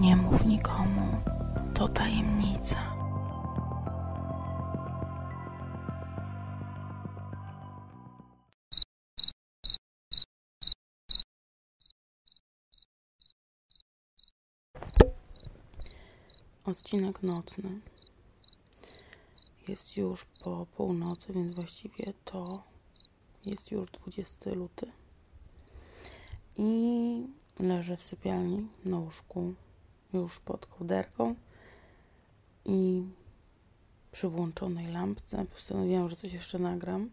Nie mów nikomu, to tajemnica. Odcinek nocny. Jest już po północy, więc właściwie to jest już 20 luty. I leżę w sypialni na łóżku, już pod kołderką i przy włączonej lampce postanowiłam, że coś jeszcze nagram.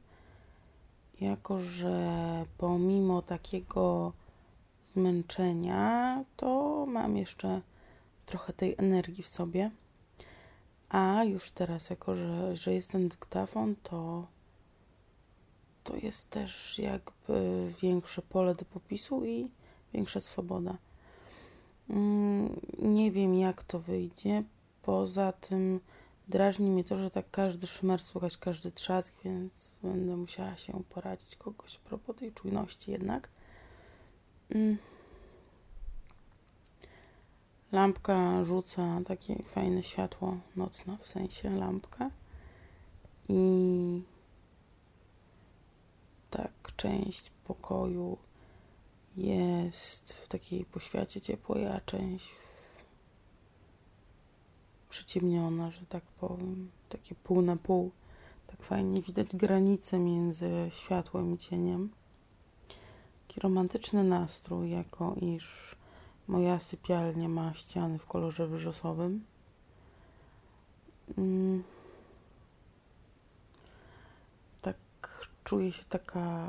Jako, że pomimo takiego zmęczenia, to mam jeszcze trochę tej energii w sobie. A już teraz, jako że, że jest ten dyktafon, to, to jest też jakby większe pole do popisu i większa swoboda. Mm, nie wiem, jak to wyjdzie. Poza tym drażni mnie to, że tak każdy szmer słychać, każdy trzask, więc będę musiała się poradzić kogoś a propos tej czujności jednak. Mm. Lampka rzuca takie fajne światło nocne, w sensie lampka. I tak część pokoju jest w takiej poświacie ciepłej, a część przyciemniona, że tak powiem, takie pół na pół. Tak fajnie widać granice między światłem i cieniem. Taki romantyczny nastrój, jako iż moja sypialnia ma ściany w kolorze wyrzosowym. Mm. Tak czuję się taka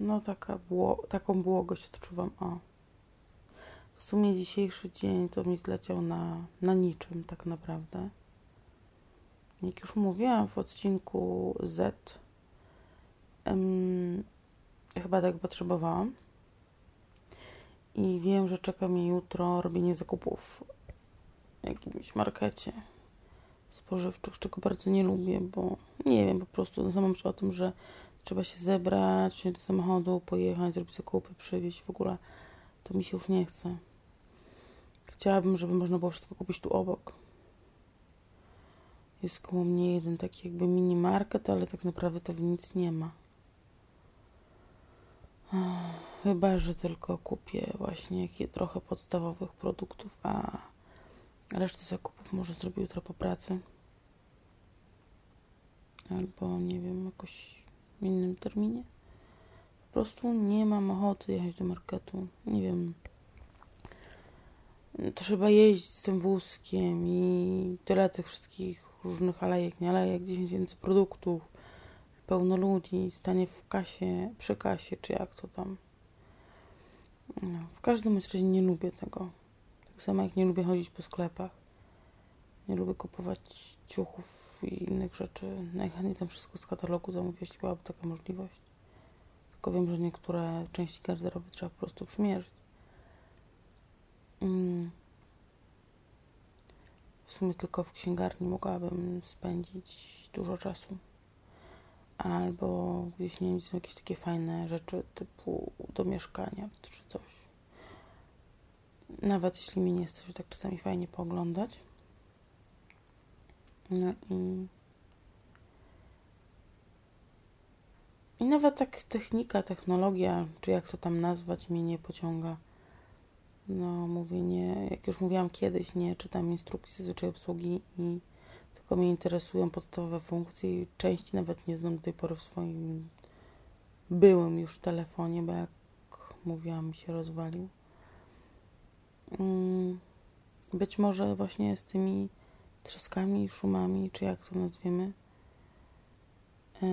no taka bło, taką błogość odczuwam. O. W sumie dzisiejszy dzień to mi zleciał na, na niczym tak naprawdę. Jak już mówiłam w odcinku Z, em, chyba tak potrzebowałam. I wiem, że czeka mnie jutro robienie zakupów w jakimś markecie spożywczych, czego bardzo nie lubię, bo nie wiem, po prostu sama myślę o tym, że trzeba się zebrać, wsiąść do samochodu, pojechać, zrobić zakupy, przywieźć w ogóle. To mi się już nie chce. Chciałabym, żeby można było wszystko kupić tu obok. Jest koło mnie jeden taki jakby mini market, ale tak naprawdę to nic nie ma. Chyba, że tylko kupię właśnie trochę podstawowych produktów, a resztę zakupów może zrobię jutro po pracy. Albo nie wiem, jakoś w innym terminie. Po prostu nie mam ochoty jechać do marketu. Nie wiem. Trzeba jeździć z tym wózkiem i tyle tych wszystkich różnych alejek, nie alejek, 10 więcej produktów, pełno ludzi, stanie w kasie, przy kasie, czy jak to tam. No, w każdym razie nie lubię tego. Tak samo jak nie lubię chodzić po sklepach. Nie lubię kupować ciuchów i innych rzeczy. Najchętniej tam wszystko z katalogu zamówić, jeśli byłaby taka możliwość. Tylko wiem, że niektóre części garderoby trzeba po prostu przymierzyć. Mm. W sumie tylko w księgarni mogłabym spędzić dużo czasu. Albo gdzieś, nie wiem, są jakieś takie fajne rzeczy typu do mieszkania czy coś. Nawet jeśli mi nie jesteś, tak czasami fajnie pooglądać. No i. I nawet tak technika, technologia, czy jak to tam nazwać, mnie nie pociąga. No, mówię nie, jak już mówiłam kiedyś, nie czytam instrukcji zazwyczaj obsługi i tylko mnie interesują podstawowe funkcje i części nawet nie znam do tej pory w swoim byłym już telefonie, bo jak mówiłam, się rozwalił. Mm, być może właśnie z tymi trzaskami, szumami, czy jak to nazwiemy, e,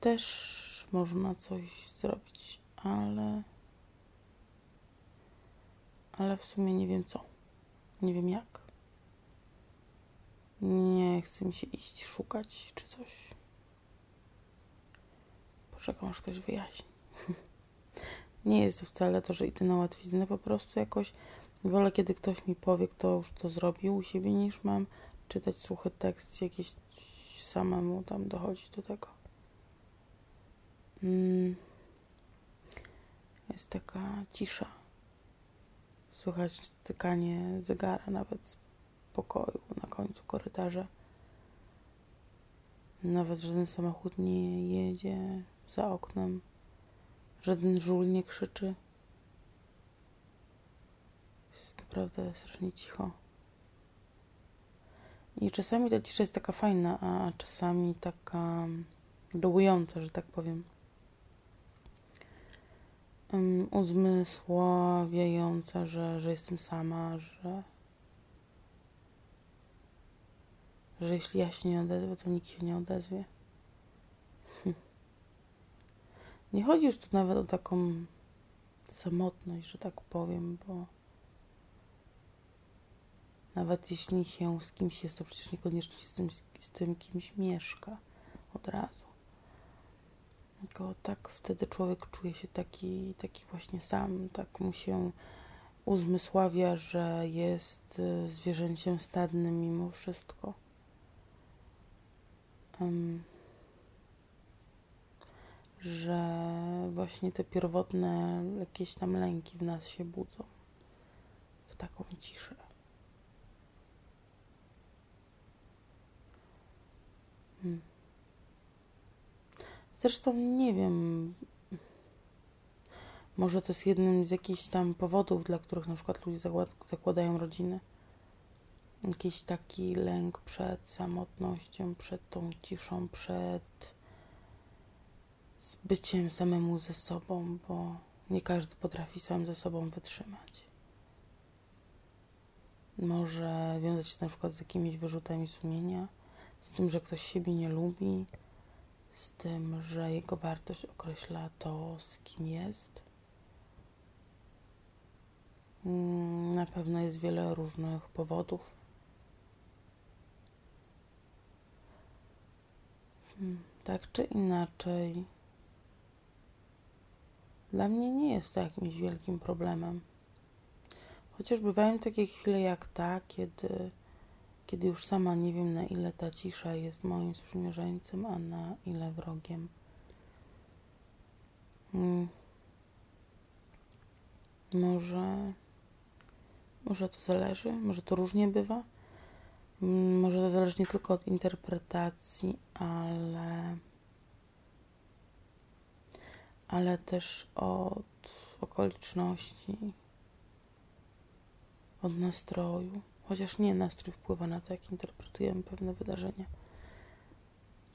też można coś zrobić, ale ale w sumie nie wiem co. Nie wiem jak. Nie chce mi się iść szukać czy coś. Poczekam, aż ktoś wyjaśni. nie jest to wcale to, że idę na łatwiznę, po prostu jakoś wolę, kiedy ktoś mi powie, kto już to zrobił u siebie, niż mam czytać suchy tekst, jakiś samemu tam dochodzić do tego. Mm. Jest taka cisza Słychać stykanie zegara nawet z pokoju na końcu korytarza. Nawet żaden samochód nie jedzie za oknem. Żaden żul nie krzyczy. Jest naprawdę strasznie cicho. I czasami ta cisza jest taka fajna, a czasami taka dołująca, że tak powiem. Um, uzmysławiająca, że, że jestem sama, że, że jeśli ja się nie odezwę, to nikt się nie odezwie. Hm. Nie chodzi już tu nawet o taką samotność, że tak powiem, bo nawet jeśli się z kimś jest, to przecież niekoniecznie się z tym, z tym kimś mieszka od razu. Tylko tak wtedy człowiek czuje się taki, taki właśnie sam, tak mu się uzmysławia, że jest y, zwierzęciem stadnym mimo wszystko. Um, że właśnie te pierwotne jakieś tam lęki w nas się budzą w taką ciszę. Hmm. Zresztą nie wiem. Może to jest jednym z jakichś tam powodów, dla których na przykład ludzie zakładają rodziny. Jakiś taki lęk przed samotnością, przed tą ciszą, przed byciem samemu ze sobą, bo nie każdy potrafi sam ze sobą wytrzymać. Może wiązać się na przykład z jakimiś wyrzutami sumienia, z tym, że ktoś siebie nie lubi, z tym, że jego wartość określa to, z kim jest. Mm, na pewno jest wiele różnych powodów. Hmm, tak czy inaczej, dla mnie nie jest to jakimś wielkim problemem. Chociaż bywają takie chwile jak ta, kiedy kiedy już sama nie wiem, na ile ta cisza jest moim sprzymierzeńcem, a na ile wrogiem. Hmm. Może, może to zależy, może to różnie bywa. Hmm, może to zależy nie tylko od interpretacji, ale, ale też od okoliczności, od nastroju. Chociaż nie nastrój wpływa na to, jak interpretujemy pewne wydarzenia.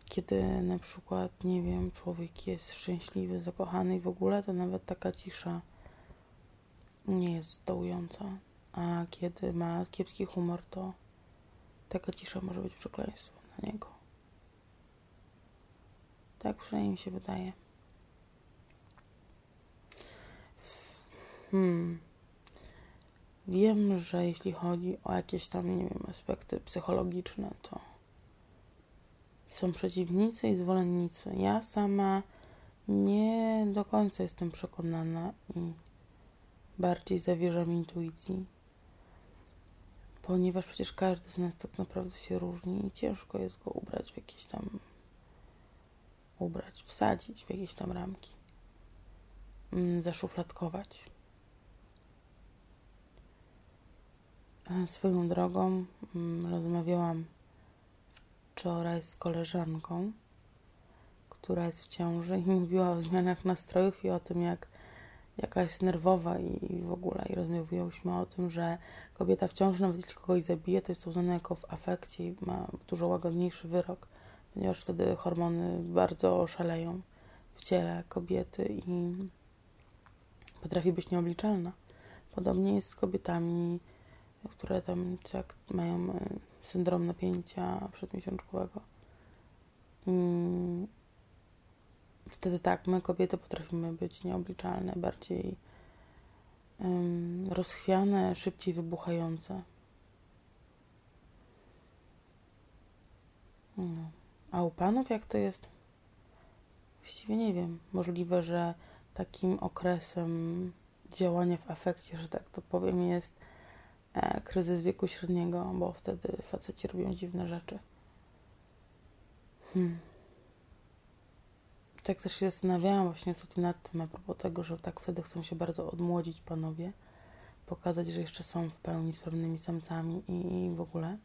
Kiedy na przykład, nie wiem, człowiek jest szczęśliwy, zakochany i w ogóle, to nawet taka cisza nie jest dołująca. A kiedy ma kiepski humor, to taka cisza może być przekleństwem na niego. Tak przynajmniej mi się wydaje. Hmm. Wiem, że jeśli chodzi o jakieś tam, nie wiem, aspekty psychologiczne, to są przeciwnicy i zwolennicy. Ja sama nie do końca jestem przekonana i bardziej zawierzam intuicji, ponieważ przecież każdy z nas tak naprawdę się różni i ciężko jest go ubrać w jakieś tam ubrać, wsadzić w jakieś tam ramki, mm, zaszufladkować. Swoją drogą mm, rozmawiałam wczoraj z koleżanką, która jest w ciąży i mówiła o zmianach nastrojów i o tym, jak jaka jest nerwowa i w ogóle. I rozmawiałyśmy o tym, że kobieta w ciąży, nawet jeśli kogoś zabije, to jest uznane jako w afekcie i ma dużo łagodniejszy wyrok, ponieważ wtedy hormony bardzo szaleją w ciele kobiety i potrafi być nieobliczalna. Podobnie jest z kobietami które tam jak mają e, syndrom napięcia przedmiesiączkowego. I wtedy tak, my kobiety potrafimy być nieobliczalne, bardziej um, rozchwiane, szybciej wybuchające. No. A u panów jak to jest? Właściwie nie wiem. Możliwe, że takim okresem działania w afekcie, że tak to powiem, jest kryzys wieku średniego, bo wtedy faceci robią dziwne rzeczy. Hmm. Tak też się zastanawiałam właśnie ostatnio nad tym, a propos tego, że tak wtedy chcą się bardzo odmłodzić panowie, pokazać, że jeszcze są w pełni sprawnymi samcami i, i w ogóle.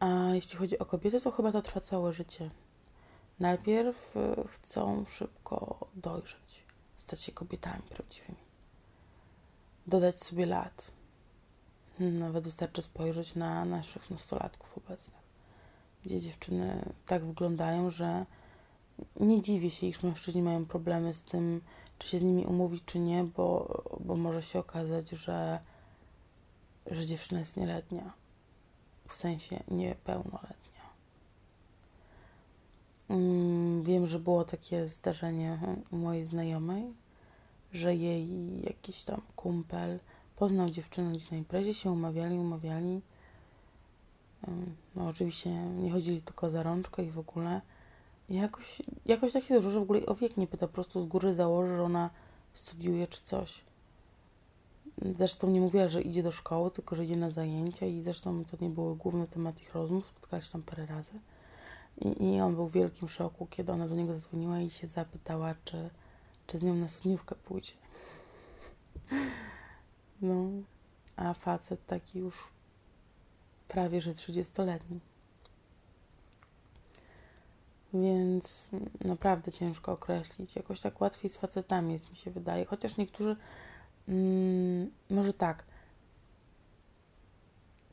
A jeśli chodzi o kobiety, to chyba to trwa całe życie. Najpierw y, chcą szybko dojrzeć, stać się kobietami prawdziwymi, dodać sobie lat. Nawet wystarczy spojrzeć na naszych nastolatków obecnych, gdzie dziewczyny tak wyglądają, że nie dziwię się, iż mężczyźni mają problemy z tym, czy się z nimi umówić, czy nie, bo, bo może się okazać, że, że dziewczyna jest nieletnia, w sensie niepełnoletnia. Mm, wiem, że było takie zdarzenie u mojej znajomej, że jej jakiś tam kumpel poznał dziewczynę gdzieś na imprezie, się umawiali, umawiali. No oczywiście nie chodzili tylko za rączkę i w ogóle. Jakoś, jakoś tak się złożyło, że w ogóle o wiek nie pyta, po prostu z góry założy, że ona studiuje czy coś. Zresztą nie mówiła, że idzie do szkoły, tylko że idzie na zajęcia i zresztą to nie był główny temat ich rozmów, spotkali się tam parę razy. I, I on był w wielkim szoku, kiedy ona do niego zadzwoniła i się zapytała, czy, czy z nią na studniówkę pójdzie. No, a facet taki już prawie że 30-letni. Więc naprawdę ciężko określić. Jakoś tak łatwiej z facetami jest, mi się wydaje. Chociaż niektórzy, mm, może tak,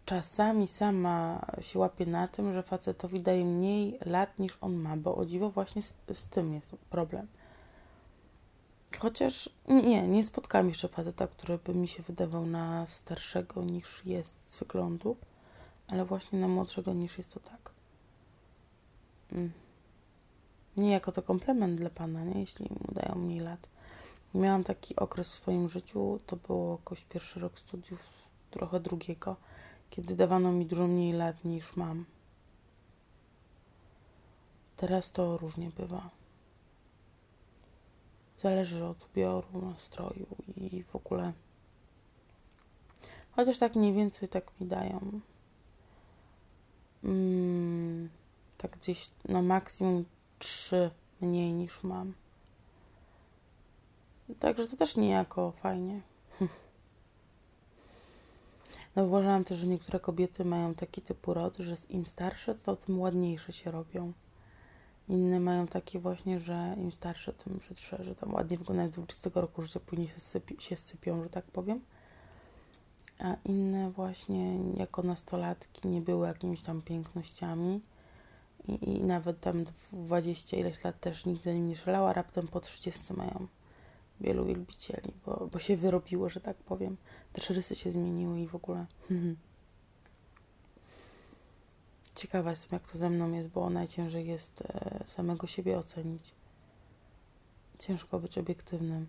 czasami sama się łapie na tym, że facetowi daje mniej lat niż on ma, bo o dziwo właśnie z, z tym jest problem. Chociaż nie, nie spotkałam jeszcze faceta, który by mi się wydawał na starszego niż jest z wyglądu, ale właśnie na młodszego niż jest to tak. Mm. Nie jako to komplement dla pana, nie? jeśli mu dają mniej lat. Miałam taki okres w swoim życiu, to było jakoś pierwszy rok studiów, trochę drugiego, kiedy dawano mi dużo mniej lat niż mam. Teraz to różnie bywa. Zależy od ubioru, nastroju i w ogóle. Chociaż tak mniej więcej tak mi dają. Mm, tak gdzieś no maksimum trzy mniej niż mam. Także to też niejako fajnie. Zauważyłam też, że niektóre kobiety mają taki typ urody, że im starsze, to tym ładniejsze się robią. Inne mają takie właśnie, że im starsze, tym brzydsze, że tam ładnie wyglądają z 20 roku życia, później się, sypi, się sypią, że tak powiem. A inne właśnie jako nastolatki nie były jakimiś tam pięknościami i, i nawet tam 20 ileś lat też nigdy nim nie szalała, raptem po 30 mają wielu wielbicieli, bo, bo się wyrobiło, że tak powiem. Te rysy się zmieniły i w ogóle. Ciekawa jestem, jak to ze mną jest, bo najciężej jest e, samego siebie ocenić. Ciężko być obiektywnym.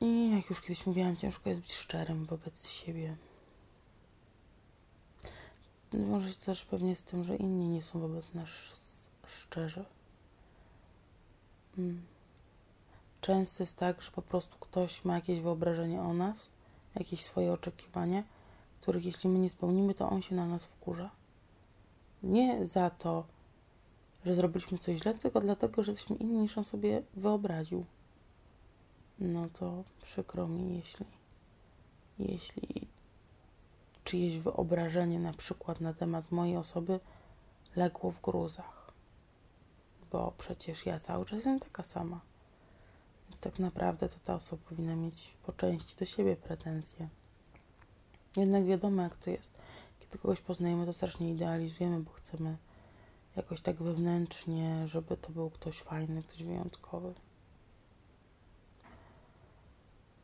I jak już kiedyś mówiłam, ciężko jest być szczerym wobec siebie. Może się też pewnie z tym, że inni nie są wobec nas szczerzy. Mm. Często jest tak, że po prostu ktoś ma jakieś wyobrażenie o nas, jakieś swoje oczekiwania, których jeśli my nie spełnimy, to on się na nas wkurza. Nie za to, że zrobiliśmy coś źle, tylko dlatego, że jesteśmy inni niż on sobie wyobraził. No to przykro mi, jeśli, jeśli czyjeś wyobrażenie na przykład na temat mojej osoby legło w gruzach. Bo przecież ja cały czas jestem taka sama. Więc tak naprawdę to ta osoba powinna mieć po części do siebie pretensje. Jednak wiadomo, jak to jest. Kiedy kogoś poznajemy, to strasznie idealizujemy, bo chcemy jakoś tak wewnętrznie, żeby to był ktoś fajny, ktoś wyjątkowy.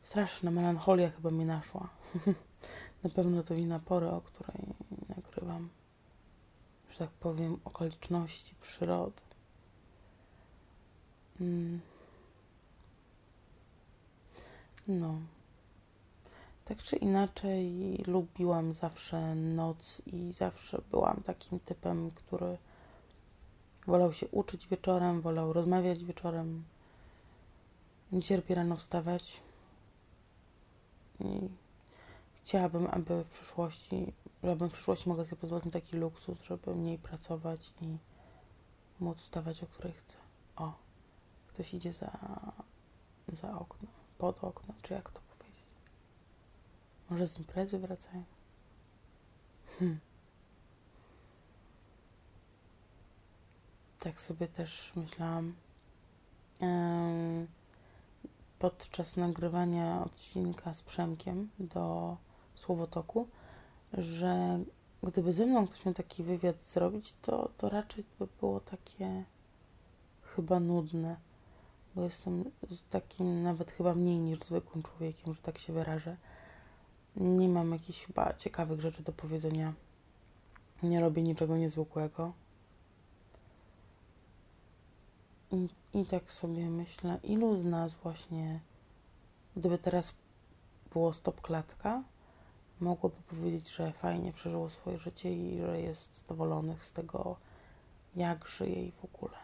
Straszna melancholia chyba mi naszła. Na pewno to wina pory, o której nagrywam, że tak powiem, okoliczności przyrody. Mm. No. Tak czy inaczej, lubiłam zawsze noc i zawsze byłam takim typem, który wolał się uczyć wieczorem, wolał rozmawiać wieczorem. Nie cierpię rano wstawać. I chciałabym, aby w przyszłości, żebym w przyszłości mogła sobie pozwolić na taki luksus, żeby mniej pracować i móc wstawać, o której chcę. O, ktoś idzie za, za okno. pod okno, czy jak to. Może z imprezy wracają. Hmm. Tak sobie też myślałam podczas nagrywania odcinka z Przemkiem do Słowotoku, że gdyby ze mną ktoś miał taki wywiad zrobić, to, to raczej by było takie chyba nudne, bo jestem takim nawet chyba mniej niż zwykłym człowiekiem, że tak się wyrażę. Nie mam jakichś chyba ciekawych rzeczy do powiedzenia. Nie robię niczego niezwykłego. I, I tak sobie myślę, ilu z nas właśnie, gdyby teraz było stop klatka, mogłoby powiedzieć, że fajnie przeżyło swoje życie i że jest zadowolonych z tego, jak żyje i w ogóle.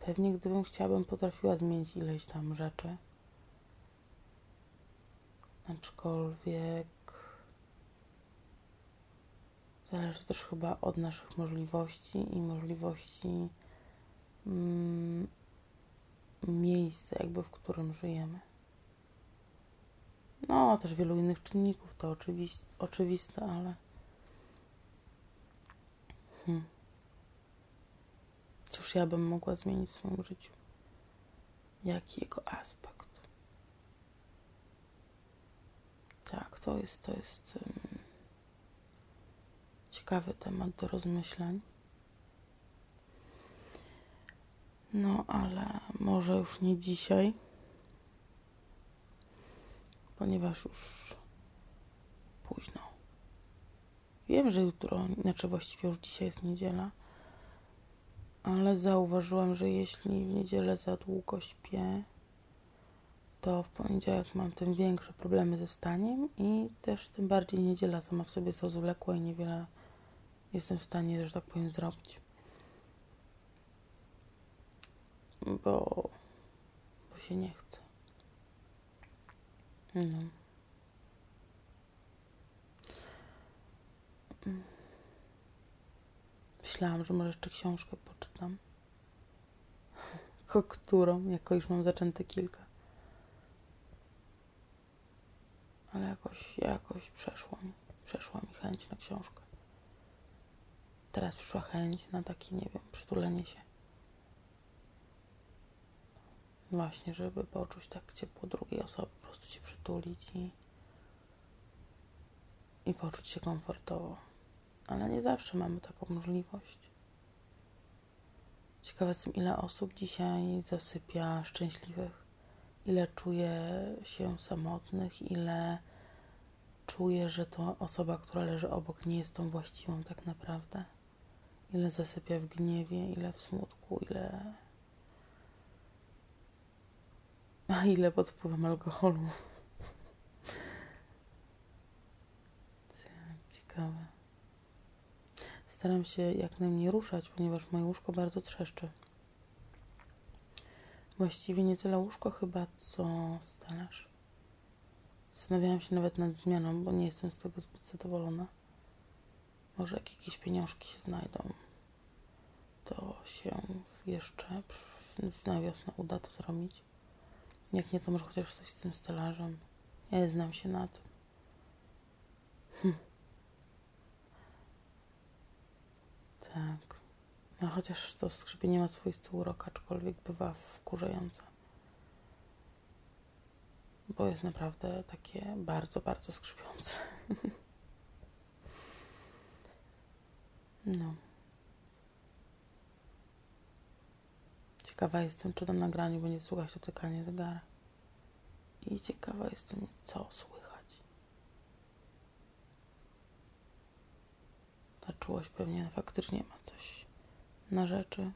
Pewnie gdybym chciała, bym potrafiła zmienić ileś tam rzeczy. Aczkolwiek zależy też chyba od naszych możliwości i możliwości mm, miejsca, jakby w którym żyjemy. No, też wielu innych czynników, to oczywiste, oczywiste ale. Hmm. Cóż ja bym mogła zmienić w swoim życiu? Jaki jego aspekt? Tak, to jest, to jest um, ciekawy temat do rozmyślań. No, ale może już nie dzisiaj ponieważ już późno. Wiem, że jutro, znaczy właściwie już dzisiaj jest niedziela, ale zauważyłam, że jeśli w niedzielę za długo śpię, to w poniedziałek mam tym większe problemy ze wstaniem i też tym bardziej niedziela sama w sobie jest rozwlekła i niewiele jestem w stanie, że tak powiem, zrobić. Bo, bo się nie chce. No. Myślałam, że może jeszcze książkę poczytam. Którą, jako już mam zaczęte kilka. Ale jakoś, jakoś przeszło mi, przeszła mi chęć na książkę. Teraz przyszła chęć na takie, nie wiem, przytulenie się. Właśnie, żeby poczuć tak ciepło drugiej osoby, po prostu cię przytulić i, i poczuć się komfortowo. Ale nie zawsze mamy taką możliwość. Ciekawe jestem, ile osób dzisiaj zasypia szczęśliwych, ile czuje się samotnych, ile czuje, że to osoba, która leży obok, nie jest tą właściwą tak naprawdę. Ile zasypia w gniewie, ile w smutku, ile a ile pod wpływem alkoholu? Ciekawe. Staram się jak najmniej ruszać, ponieważ moje łóżko bardzo trzeszczy. Właściwie nie tyle łóżko chyba, co stelaż. Zastanawiałam się nawet nad zmianą, bo nie jestem z tego zbyt zadowolona. Może jak jakieś pieniążki się znajdą, to się jeszcze na wiosnę uda to zrobić. Jak nie, to może chociaż coś z tym stelażem. Ja znam się na tym. Hm. Tak. No chociaż to skrzypienie ma swoisty urok, aczkolwiek bywa wkurzające. Bo jest naprawdę takie bardzo, bardzo skrzypiące. no. Ciekawa jestem, czy na nagraniu będzie słuchać dotykanie zegara. I ciekawa jestem, co słychać. Ta czułość pewnie faktycznie ma coś na rzeczy.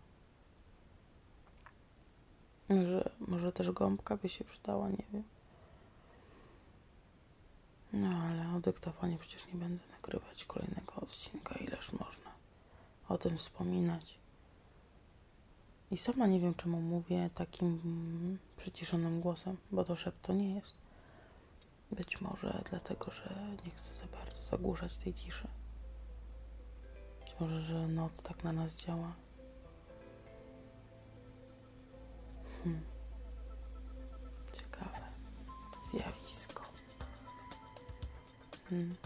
Może, może też gąbka by się przydała, nie wiem. No ale o dyktofonie przecież nie będę nagrywać kolejnego odcinka, ileż można o tym wspominać. I sama nie wiem, czemu mówię takim przyciszonym głosem, bo to szept to nie jest. Być może dlatego, że nie chcę za bardzo zagłuszać tej ciszy. Być może, że noc tak na nas działa. Hmm. Ciekawe zjawisko. Hmm.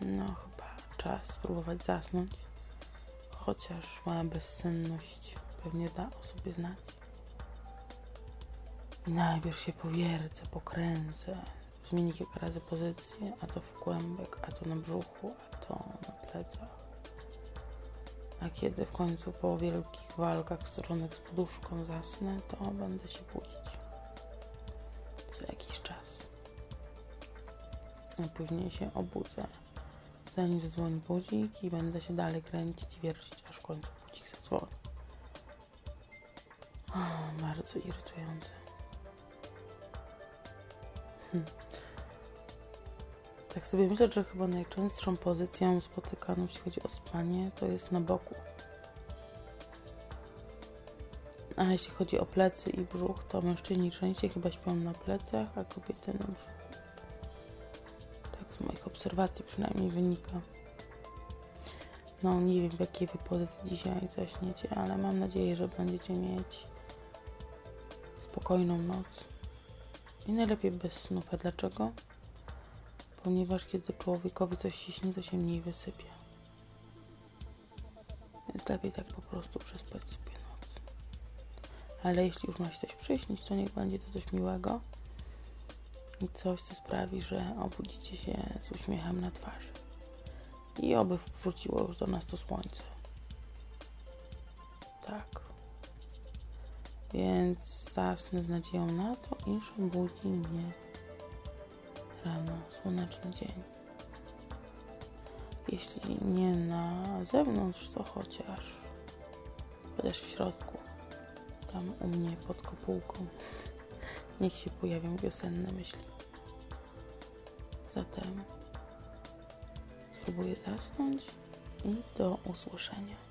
No, chyba czas spróbować zasnąć. Chociaż moja bezsenność pewnie da o sobie znać. I najpierw się powiercę, pokręcę, zmienię kilka razy pozycję, a to w kłębek, a to na brzuchu, a to na plecach. A kiedy w końcu po wielkich walkach stworzonych z poduszką zasnę, to będę się budzić. Co jakiś czas. A później się obudzę, zanim zadzwoni budzik i będę się dalej kręcić i wiercić, aż w końcu budzik zadzwoni. Bardzo irytujące. Hm. Tak sobie myślę, że chyba najczęstszą pozycją spotykaną, jeśli chodzi o spanie, to jest na boku. A jeśli chodzi o plecy i brzuch, to mężczyźni częściej chyba śpią na plecach, a kobiety na brzuchu. Tak z moich obserwacji przynajmniej wynika. No nie wiem w jakiej wy pozycji dzisiaj zaśniecie, ale mam nadzieję, że będziecie mieć spokojną noc. I najlepiej bez snów. A dlaczego? Ponieważ kiedy człowiekowi coś się śni, to się mniej wysypie. Więc lepiej tak po prostu przespać sobie noc. Ale jeśli już ma się coś przyśnić, to niech będzie to coś miłego i coś, co sprawi, że obudzicie się z uśmiechem na twarzy. I oby wróciło już do nas to słońce. Tak. Więc zasnę z nadzieją na to, iż budzi mnie rano słoneczny dzień. Jeśli nie na zewnątrz, to chociaż chociaż w środku, tam u mnie pod kopułką. Niech się pojawią wiosenne myśli. Zatem spróbuję zasnąć i do usłyszenia.